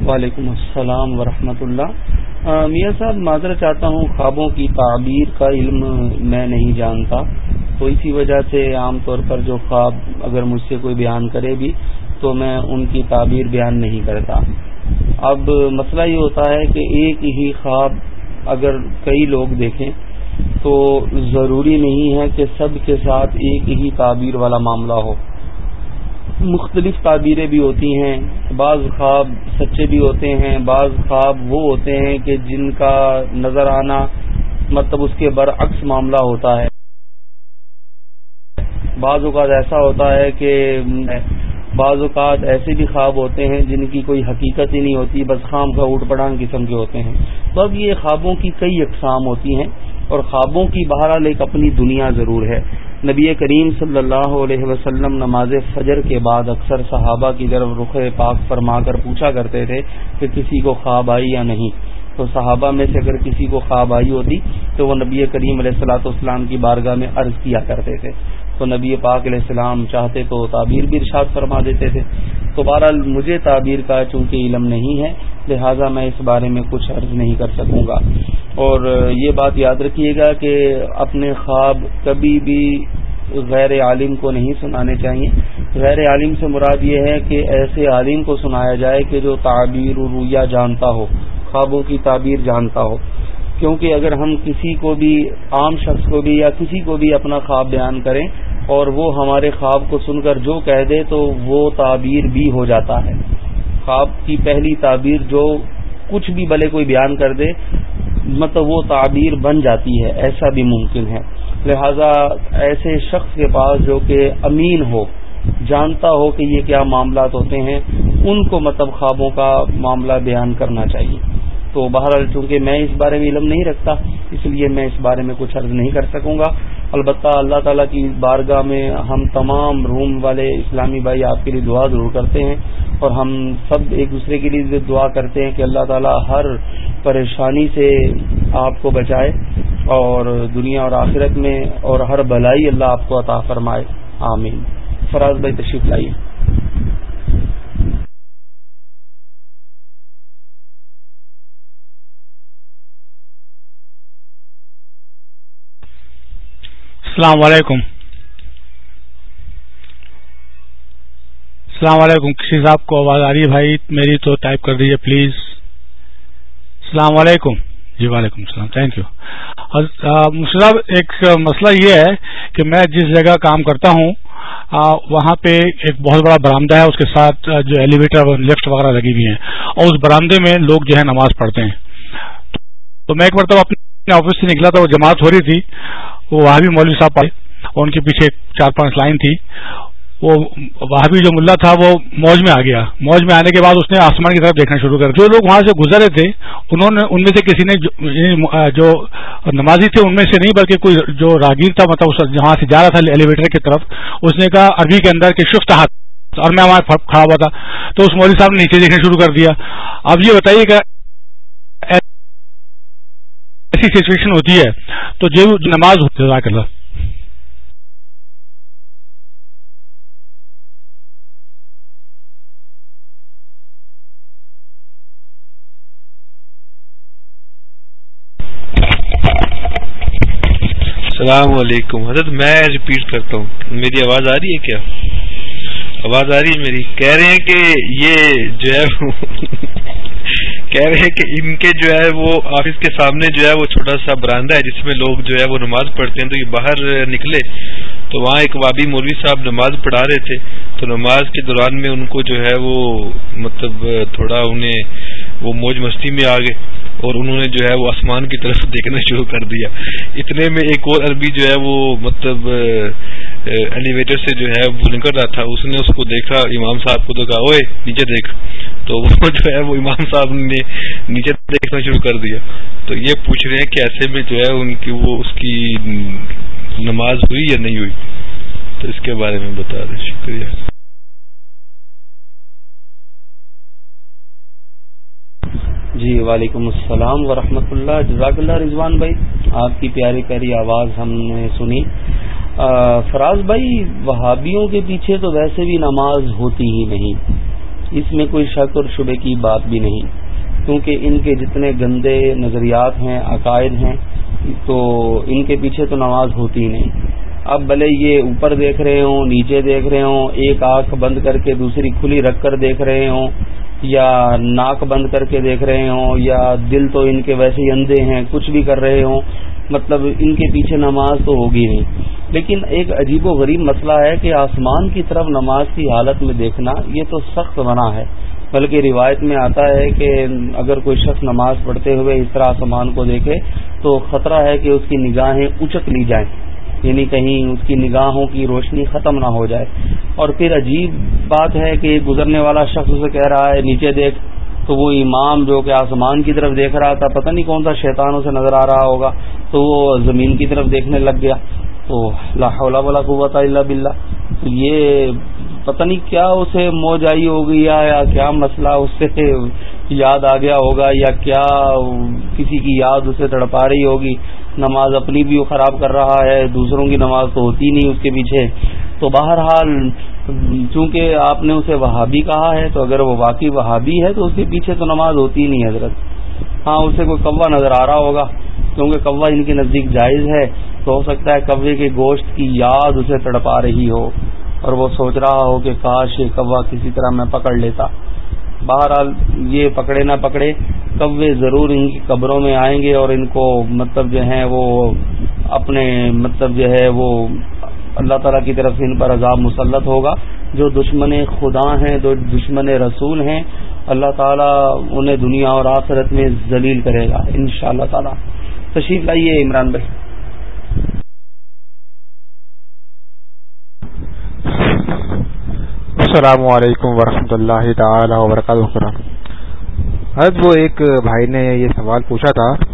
وعلیکم السلام ورحمۃ اللہ۔ میاں صاحب، معذرت چاہتا ہوں، خوابوں کی تعبیر کا علم میں نہیں جانتا۔ تو اسی وجہ سے عام طور پر جو خواب اگر مجھ سے کوئی بیان کرے بھی تو میں ان کی تعبیر بیان نہیں کرتا۔ اب مسئلہ یہ ہوتا ہے کہ ایک ہی خواب اگر کئی لوگ دیکھیں تو ضروری نہیں ہے کہ سب کے ساتھ ایک ہی تعبیر والا معاملہ ہو۔ مختلف تعبیریں بھی ہوتی ہیں، بعض خواب سچے بھی ہوتے ہیں، بعض خواب وہ ہوتے ہیں کہ جن کا نظر آنا مطلب اس کے برعکس معاملہ ہوتا ہے۔ بعض اوقات ایسا ہوتا ہے کہ بعض اوقات ایسے بھی خواب ہوتے ہیں جن کی کوئی حقیقت ہی نہیں ہوتی، بس خام کا اوٹ پڑان قسم کے ہوتے ہیں۔ تو اب یہ خوابوں کی کئی اقسام ہوتی ہیں اور خوابوں کی بہرحال ایک اپنی دنیا ضرور ہے۔ نبی کریم صلی اللہ علیہ وسلم نماز فجر کے بعد اکثر صحابہ کی طرف رخ پاک فرما کر پوچھا کرتے تھے کہ کسی کو خواب آئی یا نہیں۔ تو صحابہ میں سے اگر کسی کو خواب آئی ہوتی تو وہ نبی کریم علیہ السلاۃ والسلام کی بارگاہ میں عرض کیا کرتے تھے۔ تو نبی پاک علیہ السلام چاہتے تو تعبیر بھی ارشاد فرما دیتے تھے۔ تو بہرحال مجھے تعبیر کا چونکہ علم نہیں ہے، لہٰذا میں اس بارے میں کچھ عرض نہیں کر سکوں گا۔ اور یہ بات یاد رکھیے گا کہ اپنے خواب کبھی بھی غیر عالم کو نہیں سنانے چاہیے۔ غیر عالم سے مراد یہ ہے کہ ایسے عالم کو سنایا جائے کہ جو تعبیر و رویہ جانتا ہو، خوابوں کی تعبیر جانتا ہو۔ کیونکہ اگر ہم کسی کو بھی عام شخص کو بھی یا کسی کو بھی اپنا خواب بیان کریں اور وہ ہمارے خواب کو سن کر جو کہہ دے تو وہ تعبیر بھی ہو جاتا ہے۔ خواب کی پہلی تعبیر جو کچھ بھی بھلے کوئی بیان کر دے مطلب وہ تعبیر بن جاتی ہے، ایسا بھی ممکن ہے۔ لہذا ایسے شخص کے پاس جو کہ امین ہو، جانتا ہو کہ یہ کیا معاملات ہوتے ہیں، ان کو مطلب خوابوں کا معاملہ بیان کرنا چاہیے۔ تو بہرحال چونکہ میں اس بارے میں علم نہیں رکھتا، اس لیے میں اس بارے میں کچھ عرض نہیں کر سکوں گا۔ البتہ اللہ تعالیٰ کی بارگاہ میں ہم تمام روم والے اسلامی بھائی آپ کے لیے دعا ضرور کرتے ہیں، اور ہم سب ایک دوسرے کے لیے دعا کرتے ہیں کہ اللہ تعالیٰ ہر پریشانی سے آپ کو بچائے، اور دنیا اور آخرت میں اور ہر بلائی اللہ آپ کو عطا فرمائے۔ آمین۔ فراز بھائی تشریف لائیے۔ السلام علیکم۔ السلام علیکم، کسی صاحب کو آواز آ رہی ہے بھائی؟ میری تو ٹائپ کر دیجیے پلیز السلام علیکم۔ جی وعلیکم السلام تھینک یو صاحب، ایک مسئلہ یہ ہے کہ میں جس جگہ کام کرتا ہوں وہاں پہ ایک بہت بڑا برامدہ ہے، اس کے ساتھ جو ایلیویٹر لفٹ وغیرہ لگی ہوئی ہیں۔ اور اس برامدے میں لوگ جو ہے نماز پڑھتے ہیں۔ تو میں ایک مرتبہ اپنے آفس سے نکلا تھا، وہ جماعت ہو رہی تھی۔ وہ وہاں بھی مولوی صاحب پڑھے اور ان کے پیچھے چار پانچ لائن تھی۔ وہ وہاں بھی جو ملا تھا وہ موج میں آ گیا۔ موج میں آنے کے بعد اس نے آسمان کی طرف دیکھنا شروع کر جو لوگ وہاں سے گزرے تھے، انہوں نے ان میں سے کسی نے جو یعنی نمازی تھے، ان میں سے نہیں، بلکہ کوئی جو راگیر تھا مطلب جہاں سے جا رہا تھا، ایلیویٹر کی طرف، اس نے کہا، عربی کے اندر کہ شفت ہاتھ اور میں وہاں کھڑا ہوا تھا۔ تو اس مولوی صاحب نے نیچے دیکھنا شروع کر دیا۔ اب یہ بتائیے کہ ایسی سچویشن ہوتی ہے، تو جو نماز جزاک اللہ۔ السلام علیکم۔ حضرت، میں ریپیٹ کرتا ہوں۔ میری آواز آ رہی ہے کیا؟ آواز آ رہی ہے میری۔ کہہ رہے ہیں کہ یہ جو ہے کہہ رہے ہیں کہ ان کے جو ہے وہ آفس کے سامنے جو ہے وہ چھوٹا سا برانڈا ہے جس میں لوگ جو ہے وہ نماز پڑھتے ہیں۔ تو یہ باہر نکلے تو وہاں ایک وابی مولوی صاحب نماز پڑھا رہے تھے۔ تو نماز کے دوران میں ان کو جو ہے وہ مطلب تھوڑا انہیں وہ موج مستی میں آ گئے اور انہوں نے جو ہے وہ آسمان کی طرف دیکھنا شروع کر دیا۔ اتنے میں ایک اور عربی جو ہے وہ مطلب ایلیویٹر سے جو ہے وہ نکل رہا تھا، اس نے اس کو دیکھا، امام صاحب کو تو کہا اوے نیچے دیکھ. تو وہ جو ہے وہ امام صاحب نے نیچے دیکھنا شروع کر دیا۔ تو یہ پوچھ رہے ہیں کہ ایسے میں جو ہے ان کی وہ اس کی نماز ہوئی یا نہیں ہوئی؟ تو اس کے بارے میں بتا دیں۔ شکریہ۔ جی وعلیکم السلام ورحمۃ اللہ۔ جزاک اللہ رضوان بھائی، آپ کی پیاری پیاری آواز ہم نے سنی۔ فراز بھائی، وہابیوں کے پیچھے تو ویسے بھی نماز ہوتی ہی نہیں۔ اس میں کوئی شک اور شبے کی بات بھی نہیں۔ کیونکہ ان کے جتنے گندے نظریات ہیں، عقائد ہیں، تو ان کے پیچھے تو نماز ہوتی ہی نہیں۔ اب بھلے یہ اوپر دیکھ رہے ہوں، نیچے دیکھ رہے ہوں، ایک آنکھ بند کر کے دوسری کھلی رکھ کر دیکھ رہے ہوں، یا ناک بند کر کے دیکھ رہے ہوں، یا دل تو ان کے ویسے ہی اندھے ہیں، کچھ بھی کر رہے ہوں۔ مطلب ان کے پیچھے نماز تو ہوگی نہیں۔ لیکن ایک عجیب و غریب مسئلہ ہے کہ آسمان کی طرف نماز کی حالت میں دیکھنا یہ تو سخت بنا ہے۔ بلکہ روایت میں آتا ہے کہ اگر کوئی شخص نماز پڑھتے ہوئے اس طرح آسمان کو دیکھے تو خطرہ ہے کہ اس کی نگاہیں اچک لی جائیں۔ یعنی کہیں اس کی نگاہوں کی روشنی ختم نہ ہو جائے۔ اور پھر عجیب بات ہے کہ گزرنے والا شخص اسے کہہ رہا ہے، نیچے دیکھ۔ تو وہ امام جو کہ آسمان کی طرف دیکھ رہا تھا، پتہ نہیں کون سا شیطان اسے نظر آ رہا ہوگا، تو وہ زمین کی طرف دیکھنے لگ گیا۔ تو حول ولا قوت الا باللہ۔ تو یہ پتہ نہیں کیا اسے موج آئی ہوگی یا کیا مسئلہ اس سے یاد آ گیا ہوگا یا کیا کسی کی یاد اسے تڑپا رہی ہوگی۔ نماز اپنی بھی وہ خراب کر رہا ہے، دوسروں کی نماز تو ہوتی نہیں اس کے پیچھے۔ تو بہرحال چونکہ آپ نے اسے وہابی کہا ہے، تو اگر وہ واقعی وہابی ہے، تو اس کے پیچھے تو نماز ہوتی ہی نہیں حضرت۔ ہاں اسے کوئی کوا نظر آ رہا ہوگا، کیونکہ کوا ان کے نزدیک جائز ہے۔ تو ہو سکتا ہے کوے کے گوشت کی یاد اسے تڑپا رہی ہو، اور وہ سوچ رہا ہو کہ کاش یہ کوا کسی طرح میں پکڑ لیتا۔ بہرحال یہ پکڑے نہ پکڑے کوے ضرور ان کی قبروں میں آئیں گے اور ان کو مطلب جو ہے وہ اپنے مطلب جو ہے وہ اللہ تعالیٰ کی طرف سے ان پر عذاب مسلط ہوگا۔ جو دشمن خدا ہیں، جو دشمن رسول ہیں، اللہ تعالیٰ انہیں دنیا اور آخرت میں ذلیل کرے گا ان شاء اللہ تعالیٰ۔ تشریف لائیے عمران بھائی۔ السلام علیکم ورحمۃ اللہ تعالی وبرکاتہ۔ حضرت وہ ایک بھائی نے یہ سوال پوچھا تھا،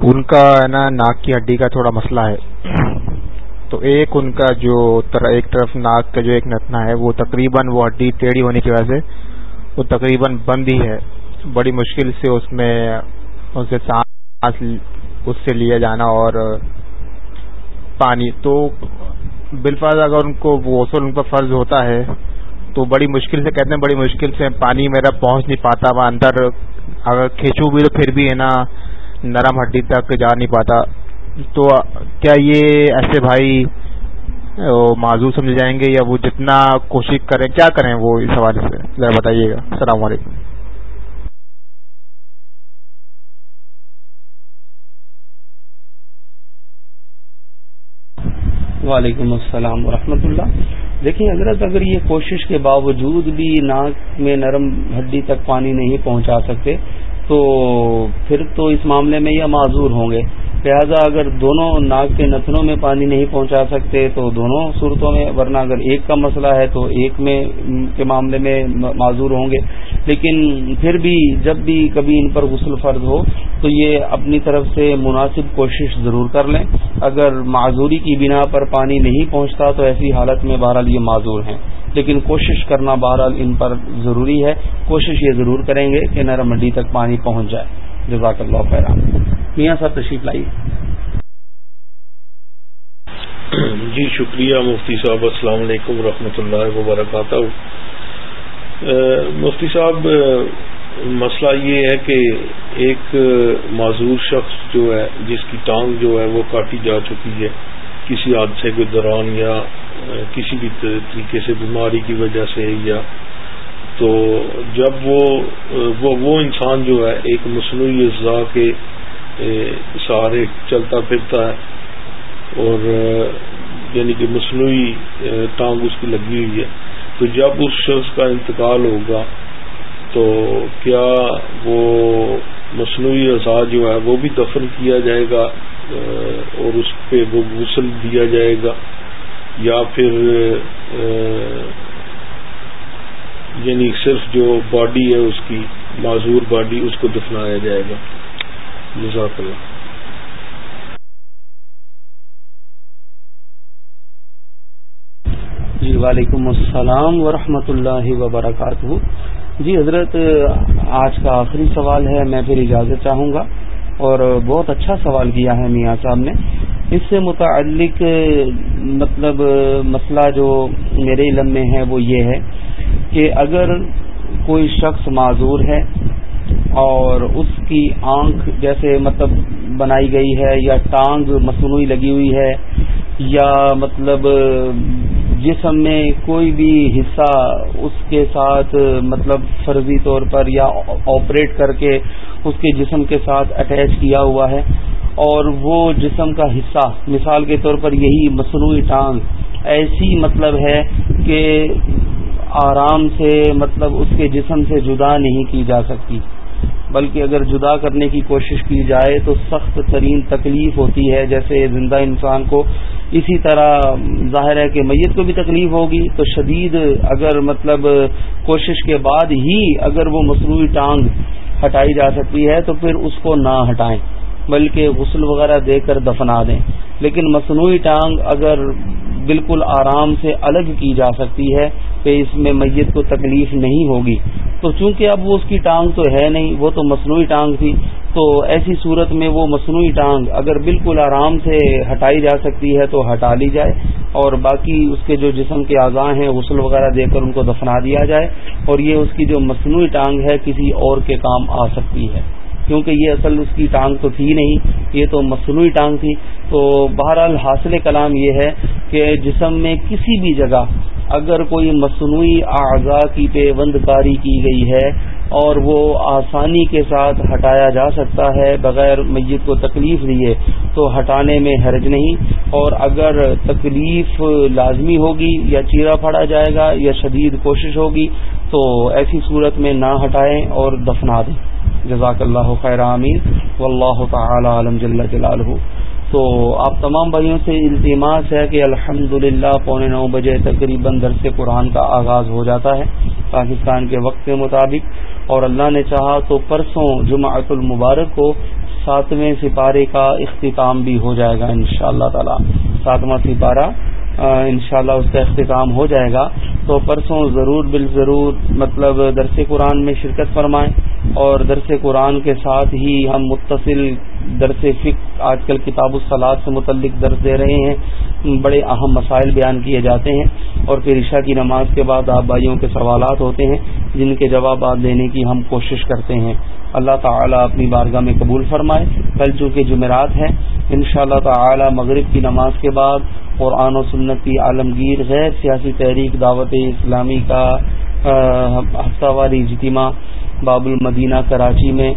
ان کا نا، ناک کی ہڈی کا تھوڑا مسئلہ ہے۔ تو ایک ان کا جو ایک طرف ناک کا جو ایک نتنا ہے، وہ تقریباً وہ ہڈی ٹیڑھی ہونے کی وجہ سے وہ تقریباً بند ہی ہے۔ بڑی مشکل سے اس میں اس سے سانس اس سے لیا جانا اور پانی۔ تو بالفاظ اگر ان کو غسل ان پر فرض ہوتا ہے، تو بڑی مشکل سے کہتے ہیں، بڑی مشکل سے پانی میرا پہنچ نہیں پاتا وہ اندر اگر کھینچو بھی تو پھر بھی ہے نا، نرم ہڈی تک جا نہیں پاتا۔ تو کیا یہ ایسے بھائی معذور سمجھ جائیں گے یا وہ جتنا کوشش کریں، کیا کریں وہ اس حوالے سے؟ ذرا بتائیے گا۔ السلام علیکم۔ وعلیکم السلام ورحمۃ اللہ۔ دیکھیں، حضرت، اگر یہ کوشش کے باوجود بھی ناک میں نرم ہڈی تک پانی نہیں پہنچا سکتے، تو پھر تو اس معاملے میں یہ معذور ہوں گے۔ لہذا اگر دونوں ناک کے نتنوں میں پانی نہیں پہنچا سکتے تو دونوں صورتوں میں، ورنہ اگر ایک کا مسئلہ ہے تو ایک میں کے معاملے میں معذور ہوں گے۔ لیکن پھر بھی جب بھی کبھی ان پر غسل فرض ہو تو یہ اپنی طرف سے مناسب کوشش ضرور کر لیں۔ اگر معذوری کی بنا پر پانی نہیں پہنچتا تو ایسی حالت میں بہرحال یہ معذور ہیں۔ لیکن کوشش کرنا بہرحال ان پر ضروری ہے۔ کوشش یہ ضرور کریں گے کہ نرم منڈی تک پانی پہنچ جائے۔ جزاک اللہ خیر میاں صاحب تشریف لائیے۔ جی شکریہ مفتی صاحب، السلام علیکم ورحمۃ اللہ وبرکاتہ۔ مفتی صاحب، مسئلہ یہ ہے کہ ایک معذور شخص جو ہے، جس کی ٹانگ جو ہے، وہ کاٹی جا چکی ہے۔ کسی حادثے کے دوران یا کسی بھی طریقے سے بیماری کی وجہ سے یا تو جب وہ وہ, وہ انسان جو ہے ایک مصنوعی اجزاء کے سہارے چلتا پھرتا ہے اور یعنی کہ مصنوعی ٹانگ اس کی لگی ہوئی ہے۔ تو جب اس شخص کا انتقال ہوگا تو کیا وہ مصنوعی اعضاء جو ہے وہ بھی دفن کیا جائے گا؟ اور اس پہ وہ غسل دیا جائے گا؟ یا پھر یعنی صرف جو باڈی ہے اس کی، معذور باڈی اس کو دفنایا جائے گا۔ جزاک اللہ۔ جی وعلیکم السلام ورحمۃ اللہ وبرکاتہ۔ جی حضرت، آج کا آخری سوال ہے، میں پھر اجازت چاہوں گا۔ اور بہت اچھا سوال کیا ہے میاں صاحب نے۔ اس سے متعلق مطلب مسئلہ جو میرے علم میں ہے وہ یہ ہے کہ اگر کوئی شخص معذور ہے اور اس کی آنکھ جیسے مطلب بنائی گئی ہے یا ٹانگ مصنوعی لگی ہوئی ہے یا مطلب جسم میں کوئی بھی حصہ اس کے ساتھ مطلب فرضی طور پر یا آپریٹ کر کے اس کے جسم کے ساتھ اٹیچ کیا ہوا ہے اور وہ جسم کا حصہ مثال کے طور پر یہی مصنوعی ٹانگ ایسی مطلب ہے کہ آرام سے مطلب اس کے جسم سے جدا نہیں کی جا سکتی۔ بلکہ اگر جدا کرنے کی کوشش کی جائے تو سخت ترین تکلیف ہوتی ہے۔ جیسے زندہ انسان کو اسی طرح ظاہر ہے کہ میت کو بھی تکلیف ہوگی تو شدید اگر مطلب کوشش کے بعد ہی اگر وہ مصنوعی ٹانگ ہٹائی جا سکتی ہے تو پھر اس کو نہ ہٹائیں، بلکہ غسل وغیرہ دے کر دفنا دیں۔ لیکن مصنوعی ٹانگ اگر بالکل آرام سے الگ کی جا سکتی ہے کہ اس میں میت کو تکلیف نہیں ہوگی۔ تو چونکہ اب وہ اس کی ٹانگ تو ہے نہیں، وہ تو مصنوعی ٹانگ تھی، تو ایسی صورت میں وہ مصنوعی ٹانگ اگر بالکل آرام سے ہٹائی جا سکتی ہے تو ہٹا لی جائے اور باقی اس کے جو جسم کے اعضاء ہیں، غسل وغیرہ دے کر ان کو دفنا دیا جائے اور یہ اس کی جو مصنوعی ٹانگ ہے، کسی اور کے کام آ سکتی ہے۔ کیونکہ یہ اصل اس کی ٹانگ تو تھی نہیں، یہ تو مصنوعی ٹانگ تھی۔ تو بہرحال حاصل کلام یہ ہے کہ جسم میں کسی بھی جگہ اگر کوئی مصنوعی اعضاء کی پیوند کاری کی گئی ہے اور وہ آسانی کے ساتھ ہٹایا جا سکتا ہے بغیر میت کو تکلیف دیے، تو ہٹانے میں حرج نہیں۔ اور اگر تکلیف لازمی ہوگی یا چیرا پھاڑا جائے گا یا شدید کوشش ہوگی، تو ایسی صورت میں نہ ہٹائیں اور دفنا دیں۔ جزاک اللہ خیر عامر و اللہ تعالی عالم جل جلالہ. تو آپ تمام بھائیوں سے التماس ہے کہ الحمد للہ پونے نو بجے تقریباً درس قرآن کا آغاز ہو جاتا ہے پاکستان کے وقت کے مطابق. اور اللہ نے چاہا تو پرسوں جمعۃ المبارک کو ساتویں سپارے کا اختتام بھی ہو جائے گا ان شاء اللہ تعالی. ساتواں سپارہ انشاءاللہ اس کا اختتام ہو جائے گا. تو پرسوں ضرور بال ضرور مطلب درس قرآن میں شرکت فرمائیں اور درس قرآن کے ساتھ ہی ہم متصل درس فک آج کل کتاب الصلاط سے متعلق درس دے رہے ہیں، بڑے اہم مسائل بیان کیے جاتے ہیں اور پھر عشاء کی نماز کے بعد آپ بھائیوں کے سوالات ہوتے ہیں، جن کے جوابات دینے کی ہم کوشش کرتے ہیں۔ اللہ تعالیٰ اپنی بارگاہ میں قبول فرمائے۔ کل چونکہ جمعرات ہیں ان شاء اللہ تعالی مغرب کی نماز کے بعد قرآن و سنتی عالمگیر غیر سیاسی تحریک دعوت اسلامی کا ہفتہ واری اجتماع باب المدینہ کراچی میں،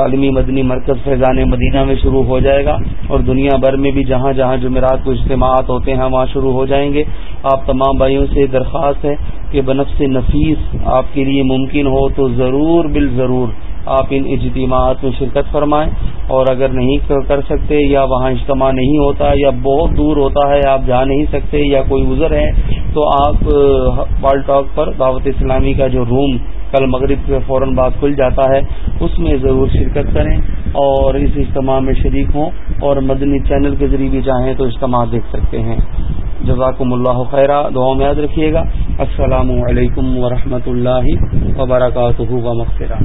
عالمی مدنی مرکز فیضان مدینہ میں شروع ہو جائے گا۔ اور دنیا بھر میں بھی جہاں جہاں جمعرات کو اجتماعات ہوتے ہیں، وہاں شروع ہو جائیں گے۔ آپ تمام بھائیوں سے درخواست ہے کہ بنفس نفیس آپ کے لیے ممکن ہو تو ضرور بال ضرور آپ ان اجتماعات میں شرکت فرمائیں اور اگر نہیں کر سکتے یا وہاں اجتماع نہیں ہوتا یا بہت دور ہوتا ہے آپ جا نہیں سکتے یا کوئی گزر ہے، تو آپ وال ٹاک پر دعوت اسلامی کا جو روم کل مغرب سے فوراً بعد کھل جاتا ہے، اس میں ضرور شرکت کریں اور اس اجتماع میں شریک ہوں اور مدنی چینل کے ذریعے بھی چاہیں تو اجتماع دیکھ سکتے ہیں۔ جزاکم اللہ خیرہ دعاؤں میں یاد رکھیے گا۔ السلام علیکم ورحمۃ اللہ وبرکاتہ و مغفرہ